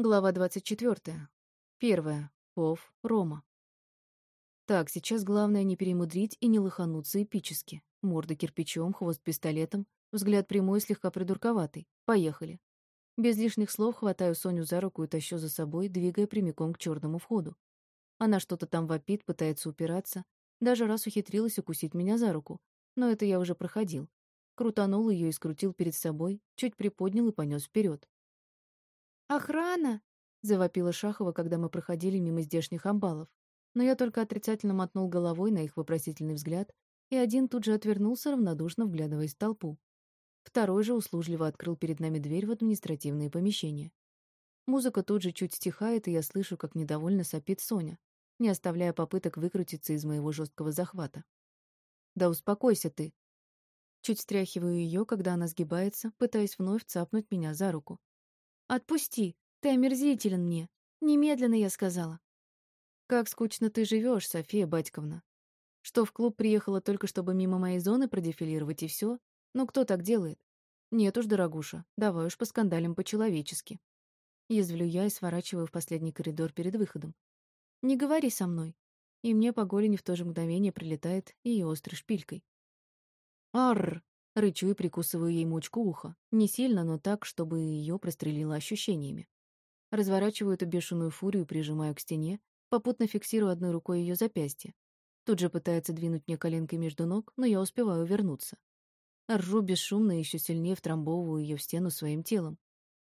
Глава 24. Первая. Пов. Рома. Так, сейчас главное не перемудрить и не лохануться эпически. Морда кирпичом, хвост пистолетом, взгляд прямой, слегка придурковатый. Поехали. Без лишних слов хватаю Соню за руку и тащу за собой, двигая прямиком к черному входу. Она что-то там вопит, пытается упираться. Даже раз ухитрилась укусить меня за руку. Но это я уже проходил. Крутанул ее и скрутил перед собой, чуть приподнял и понес вперед. «Охрана!» — завопила Шахова, когда мы проходили мимо здешних амбалов. Но я только отрицательно мотнул головой на их вопросительный взгляд, и один тут же отвернулся, равнодушно вглядываясь в толпу. Второй же услужливо открыл перед нами дверь в административные помещения. Музыка тут же чуть стихает, и я слышу, как недовольно сопит Соня, не оставляя попыток выкрутиться из моего жесткого захвата. «Да успокойся ты!» Чуть стряхиваю ее, когда она сгибается, пытаясь вновь цапнуть меня за руку. «Отпусти! Ты омерзителен мне! Немедленно, я сказала!» «Как скучно ты живешь, София Батьковна! Что, в клуб приехала только, чтобы мимо моей зоны продефилировать, и все? Ну кто так делает? Нет уж, дорогуша, давай уж поскандалим по-человечески». Язвлю я и сворачиваю в последний коридор перед выходом. «Не говори со мной!» И мне по голени в то же мгновение прилетает ее острой шпилькой. «Арр!» Рычу и прикусываю ей мочку уха. Не сильно, но так, чтобы ее прострелило ощущениями. Разворачиваю эту бешеную фурию, прижимаю к стене, попутно фиксирую одной рукой ее запястье. Тут же пытается двинуть мне коленкой между ног, но я успеваю вернуться. Ржу бесшумно и еще сильнее втрамбовываю ее в стену своим телом.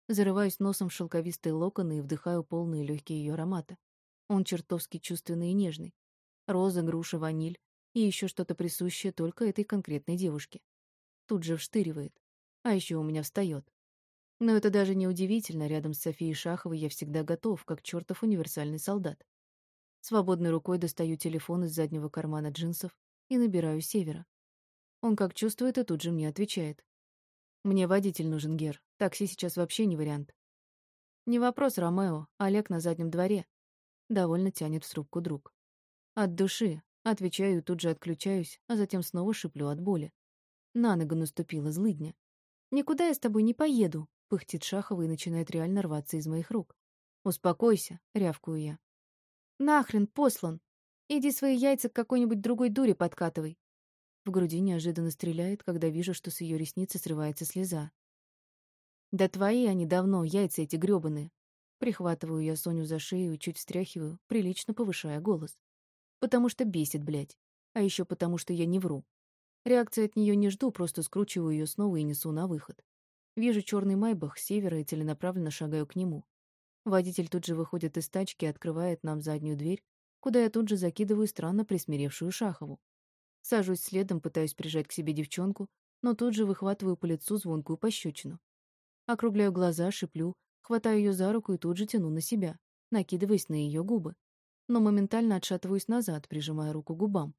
Зарываюсь носом в шелковистые локоны и вдыхаю полные легкие ее аромата. Он чертовски чувственный и нежный. Роза, груша, ваниль и еще что-то присущее только этой конкретной девушке тут же вштыривает. А еще у меня встает. Но это даже не удивительно, рядом с Софией Шаховой я всегда готов, как чертов универсальный солдат. Свободной рукой достаю телефон из заднего кармана джинсов и набираю Севера. Он как чувствует и тут же мне отвечает. «Мне водитель нужен, Гер. Такси сейчас вообще не вариант». «Не вопрос, Ромео. Олег на заднем дворе». Довольно тянет в трубку друг. «От души». Отвечаю и тут же отключаюсь, а затем снова шиплю от боли. На ногу наступила злыдня. «Никуда я с тобой не поеду», — пыхтит Шахова и начинает реально рваться из моих рук. «Успокойся», — рявкую я. «Нахрен, послан! Иди свои яйца к какой-нибудь другой дуре подкатывай!» В груди неожиданно стреляет, когда вижу, что с ее ресницы срывается слеза. «Да твои они давно, яйца эти грёбаные!» Прихватываю я Соню за шею и чуть встряхиваю, прилично повышая голос. Потому что бесит, блядь. А еще потому, что я не вру. Реакции от нее не жду, просто скручиваю ее снова и несу на выход. Вижу черный майбах с севера и целенаправленно шагаю к нему. Водитель тут же выходит из тачки и открывает нам заднюю дверь, куда я тут же закидываю странно присмиревшую Шахову. Сажусь следом, пытаюсь прижать к себе девчонку, но тут же выхватываю по лицу звонкую пощечину. Округляю глаза, шиплю, хватаю ее за руку и тут же тяну на себя, накидываясь на ее губы. Но моментально отшатываюсь назад, прижимая руку к губам.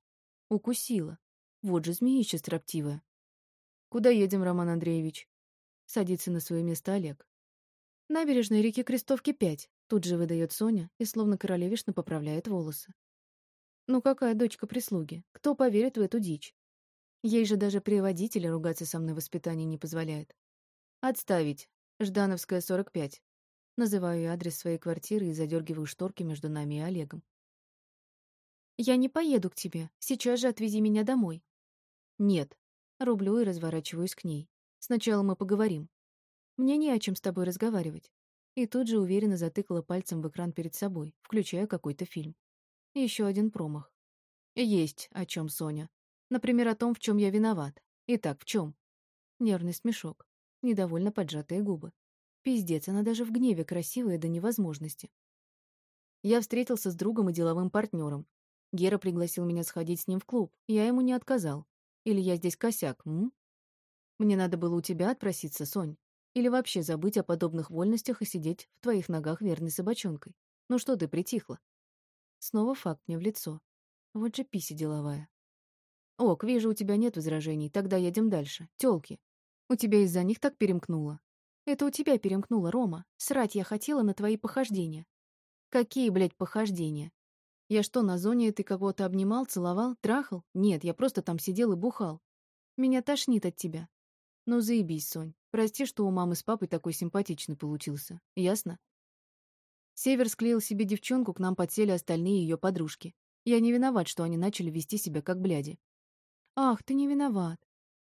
Укусила. Вот же змеища строптивая. «Куда едем, Роман Андреевич?» Садится на свое место Олег. «Набережная реки Крестовки 5», тут же выдает Соня и словно королевишна поправляет волосы. «Ну какая дочка прислуги? Кто поверит в эту дичь? Ей же даже при водителе ругаться со мной воспитание не позволяет. Отставить. Ждановская, 45. Называю я адрес своей квартиры и задергиваю шторки между нами и Олегом. «Я не поеду к тебе. Сейчас же отвези меня домой», «Нет». Рублю и разворачиваюсь к ней. «Сначала мы поговорим». «Мне не о чем с тобой разговаривать». И тут же уверенно затыкала пальцем в экран перед собой, включая какой-то фильм. Еще один промах. «Есть о чем, Соня. Например, о том, в чем я виноват. Итак, в чем?» Нервный смешок. Недовольно поджатые губы. Пиздец, она даже в гневе красивая до невозможности. Я встретился с другом и деловым партнером. Гера пригласил меня сходить с ним в клуб. Я ему не отказал. Или я здесь косяк, м? Мне надо было у тебя отпроситься, Сонь. Или вообще забыть о подобных вольностях и сидеть в твоих ногах верной собачонкой. Ну что ты притихла? Снова факт мне в лицо. Вот же писи деловая. Ок, вижу, у тебя нет возражений. Тогда едем дальше. Тёлки. У тебя из-за них так перемкнуло. Это у тебя перемкнуло, Рома. Срать я хотела на твои похождения. Какие, блядь, похождения? Я что, на зоне ты кого-то обнимал, целовал, трахал? Нет, я просто там сидел и бухал. Меня тошнит от тебя. Ну, заебись, Сонь. Прости, что у мамы с папой такой симпатичный получился. Ясно? Север склеил себе девчонку, к нам подсели остальные ее подружки. Я не виноват, что они начали вести себя как бляди. Ах, ты не виноват.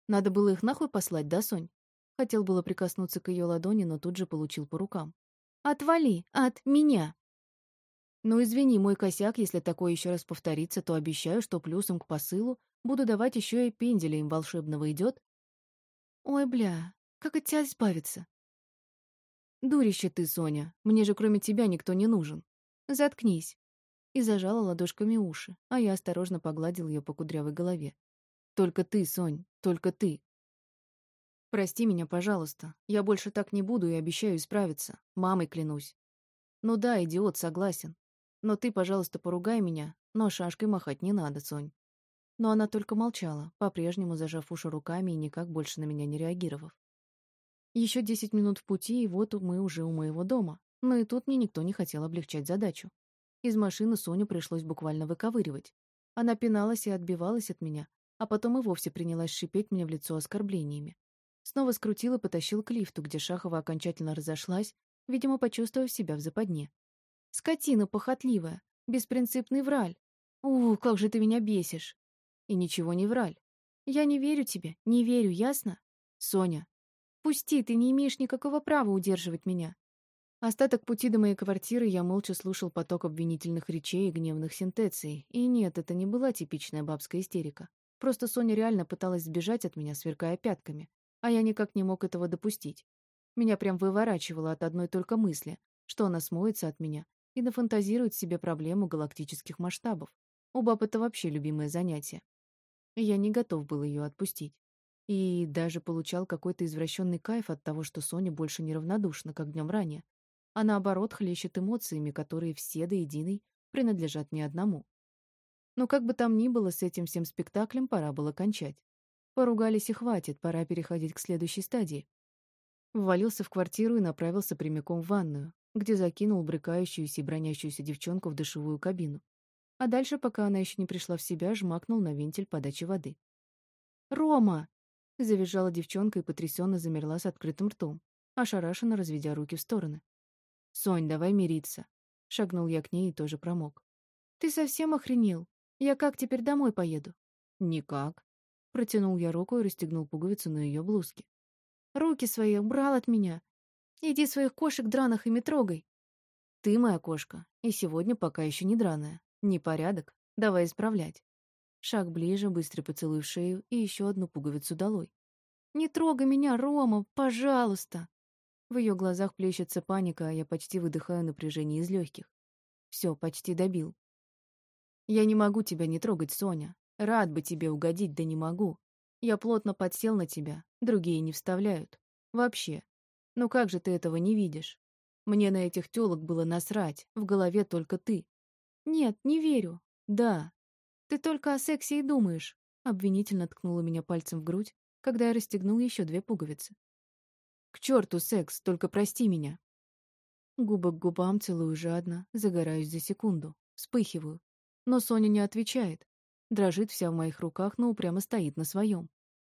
Надо было их нахуй послать, да, Сонь? Хотел было прикоснуться к ее ладони, но тут же получил по рукам. Отвали от меня. Ну, извини, мой косяк, если такое еще раз повторится, то обещаю, что плюсом к посылу буду давать еще и пенделя им волшебного идет. Ой, бля, как от тебя избавиться? Дурище ты, Соня, мне же кроме тебя никто не нужен. Заткнись. И зажала ладошками уши, а я осторожно погладил ее по кудрявой голове. Только ты, Сонь, только ты. Прости меня, пожалуйста. Я больше так не буду и обещаю исправиться. Мамой клянусь. Ну да, идиот, согласен. Но ты, пожалуйста, поругай меня, но шашкой махать не надо, Сонь. Но она только молчала, по-прежнему зажав уши руками и никак больше на меня не реагировав. Еще десять минут в пути, и вот мы уже у моего дома. Но и тут мне никто не хотел облегчать задачу. Из машины Соню пришлось буквально выковыривать. Она пиналась и отбивалась от меня, а потом и вовсе принялась шипеть мне в лицо оскорблениями. Снова скрутил и потащил к лифту, где Шахова окончательно разошлась, видимо, почувствовав себя в западне. «Скотина похотливая, беспринципный враль. У, как же ты меня бесишь!» «И ничего не враль. Я не верю тебе, не верю, ясно? Соня, пусти, ты не имеешь никакого права удерживать меня». Остаток пути до моей квартиры я молча слушал поток обвинительных речей и гневных сентенций. И нет, это не была типичная бабская истерика. Просто Соня реально пыталась сбежать от меня, сверкая пятками а я никак не мог этого допустить. Меня прям выворачивало от одной только мысли, что она смоется от меня и нафантазирует себе проблему галактических масштабов. У баб это вообще любимое занятие. Я не готов был ее отпустить. И даже получал какой-то извращенный кайф от того, что Соня больше не равнодушна, как днем ранее, а наоборот хлещет эмоциями, которые все до единой принадлежат не одному. Но как бы там ни было, с этим всем спектаклем пора было кончать. Поругались и хватит, пора переходить к следующей стадии. Ввалился в квартиру и направился прямиком в ванную, где закинул брыкающуюся и бронящуюся девчонку в душевую кабину. А дальше, пока она еще не пришла в себя, жмакнул на вентиль подачи воды. «Рома!» — завизжала девчонка и потрясенно замерла с открытым ртом, ошарашенно разведя руки в стороны. «Сонь, давай мириться!» — шагнул я к ней и тоже промок. «Ты совсем охренел? Я как теперь домой поеду?» «Никак. Протянул я руку и расстегнул пуговицу на ее блузке. «Руки свои убрал от меня. Иди своих кошек драных ими трогай». «Ты моя кошка, и сегодня пока еще не драная. Непорядок. Давай исправлять». Шаг ближе, быстрый поцелуй в шею и еще одну пуговицу долой. «Не трогай меня, Рома, пожалуйста!» В ее глазах плещется паника, а я почти выдыхаю напряжение из легких. Все, почти добил. «Я не могу тебя не трогать, Соня. Рад бы тебе угодить, да не могу. Я плотно подсел на тебя, другие не вставляют. Вообще. Ну как же ты этого не видишь? Мне на этих тёлок было насрать, в голове только ты. Нет, не верю. Да. Ты только о сексе и думаешь. Обвинительно ткнула меня пальцем в грудь, когда я расстегнул еще две пуговицы. К черту секс, только прости меня. Губа к губам целую жадно, загораюсь за секунду, вспыхиваю. Но Соня не отвечает, Дрожит вся в моих руках, но упрямо стоит на своем.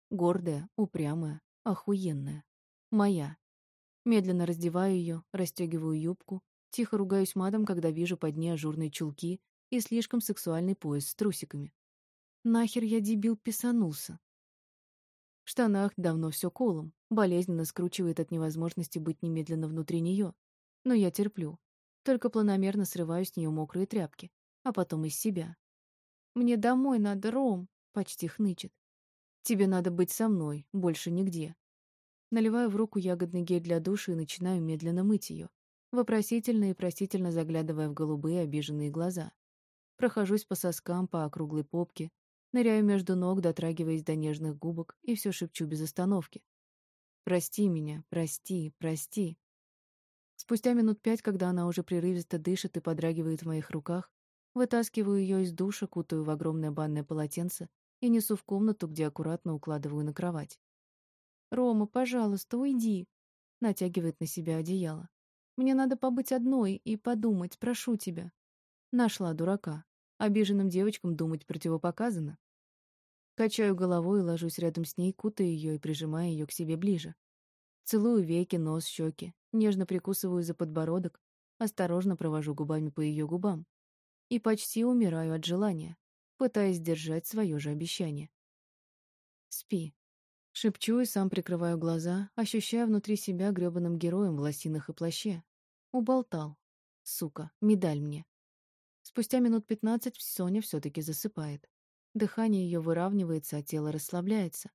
Гордая, упрямая, охуенная. Моя. Медленно раздеваю ее, расстегиваю юбку, тихо ругаюсь матом, когда вижу под ней ажурные чулки и слишком сексуальный пояс с трусиками. Нахер я, дебил, писанулся. В штанах давно все колом, болезненно скручивает от невозможности быть немедленно внутри нее. Но я терплю. Только планомерно срываю с нее мокрые тряпки, а потом из себя, мне домой надо, Ром, почти хнычет. Тебе надо быть со мной, больше нигде. Наливаю в руку ягодный гель для душа и начинаю медленно мыть ее, вопросительно и просительно заглядывая в голубые обиженные глаза. Прохожусь по соскам, по округлой попке, ныряю между ног, дотрагиваясь до нежных губок, и все шепчу без остановки. «Прости меня, прости, прости». Спустя минут пять, когда она уже прерывисто дышит и подрагивает в моих руках, Вытаскиваю ее из душа, кутаю в огромное банное полотенце и несу в комнату, где аккуратно укладываю на кровать. «Рома, пожалуйста, уйди!» Натягивает на себя одеяло. «Мне надо побыть одной и подумать, прошу тебя». Нашла дурака. Обиженным девочкам думать противопоказано. Качаю головой и ложусь рядом с ней, кутая ее и прижимая ее к себе ближе. Целую веки, нос, щеки, нежно прикусываю за подбородок, Осторожно провожу губами по ее губам. И почти умираю от желания, пытаясь сдержать свое же обещание. «Спи». Шепчу и сам прикрываю глаза, ощущая внутри себя грёбаным героем в лосинах и плаще. Уболтал. Сука, медаль мне. Спустя минут пятнадцать Соня все таки засыпает. Дыхание ее выравнивается, а тело расслабляется.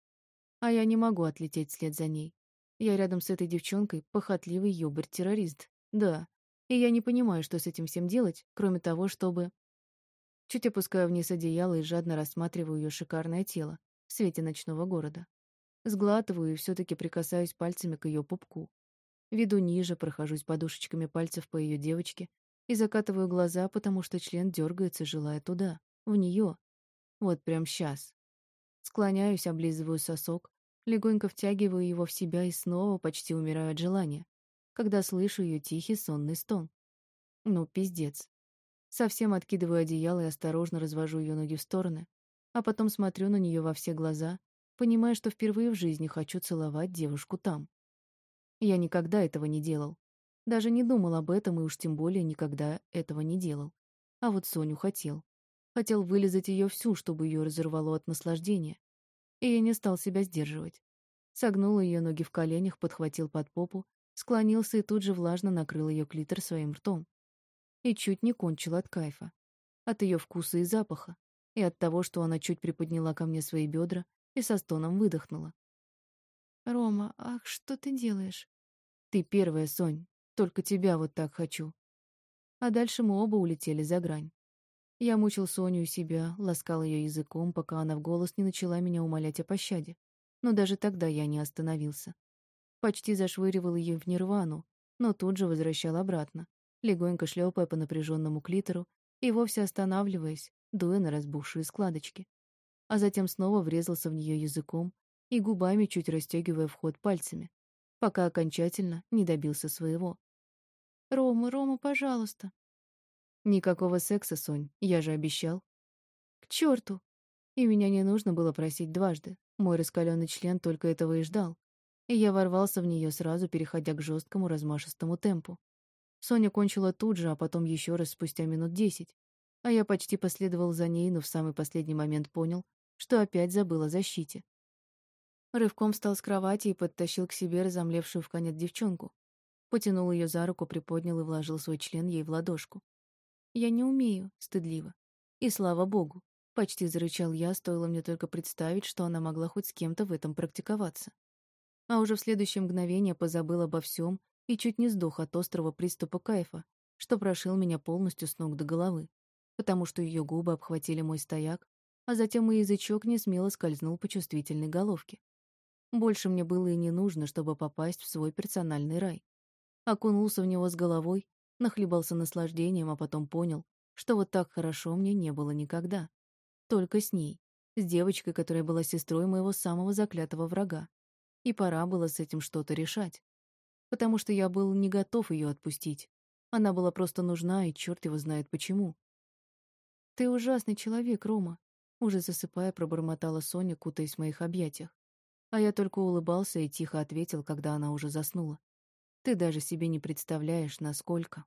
А я не могу отлететь вслед за ней. Я рядом с этой девчонкой похотливый ёбарь-террорист. Да. И я не понимаю, что с этим всем делать, кроме того, чтобы... Чуть опускаю вниз одеяло и жадно рассматриваю ее шикарное тело в свете ночного города. Сглатываю и все таки прикасаюсь пальцами к ее пупку. Веду ниже, прохожусь подушечками пальцев по ее девочке и закатываю глаза, потому что член дергается, желая туда, в нее. Вот прям сейчас. Склоняюсь, облизываю сосок, легонько втягиваю его в себя и снова почти умираю от желания, когда слышу ее тихий сонный стон. Ну, пиздец. Совсем откидываю одеяло и осторожно развожу ее ноги в стороны, а потом смотрю на нее во все глаза, понимая, что впервые в жизни хочу целовать девушку там. Я никогда этого не делал. Даже не думал об этом и уж тем более никогда этого не делал. А вот Соню хотел. Хотел вылезать ее всю, чтобы ее разорвало от наслаждения. И я не стал себя сдерживать. Согнул ее ноги в коленях, подхватил под попу, склонился и тут же влажно накрыл ее клитор своим ртом и чуть не кончил от кайфа. От ее вкуса и запаха, и от того, что она чуть приподняла ко мне свои бедра и со стоном выдохнула. «Рома, ах, что ты делаешь?» «Ты первая, Сонь. Только тебя вот так хочу». А дальше мы оба улетели за грань. Я мучил Соню и себя, ласкал ее языком, пока она в голос не начала меня умолять о пощаде. Но даже тогда я не остановился. Почти зашвыривал ее в нирвану, но тут же возвращал обратно, легонько шлепая по напряженному клитору и вовсе останавливаясь, дуя на разбухшие складочки. А затем снова врезался в нее языком и губами чуть растягивая вход пальцами, пока окончательно не добился своего. «Рома, Рома, пожалуйста!» «Никакого секса, Сонь, я же обещал». «К черту!» И меня не нужно было просить дважды. Мой раскаленный член только этого и ждал. И я ворвался в нее сразу, переходя к жесткому размашистому темпу. Соня кончила тут же, а потом еще раз спустя минут десять. А я почти последовал за ней, но в самый последний момент понял, что опять забыл о защите. Рывком встал с кровати и подтащил к себе разомлевшую в конец девчонку. Потянул ее за руку, приподнял и вложил свой член ей в ладошку. «Я не умею», — стыдливо. «И слава богу», — почти зарычал я, стоило мне только представить, что она могла хоть с кем-то в этом практиковаться. А уже в следующее мгновение позабыл обо всем и чуть не сдох от острого приступа кайфа, что прошил меня полностью с ног до головы, потому что ее губы обхватили мой стояк, а затем мой язычок несмело скользнул по чувствительной головке. Больше мне было и не нужно, чтобы попасть в свой персональный рай. Окунулся в него с головой, нахлебался наслаждением, а потом понял, что вот так хорошо мне не было никогда. Только с ней, с девочкой, которая была сестрой моего самого заклятого врага. И пора было с этим что-то решать потому что я был не готов ее отпустить. Она была просто нужна, и черт его знает почему. «Ты ужасный человек, Рома», — уже засыпая, пробормотала Соня, кутаясь в моих объятиях. А я только улыбался и тихо ответил, когда она уже заснула. «Ты даже себе не представляешь, насколько...»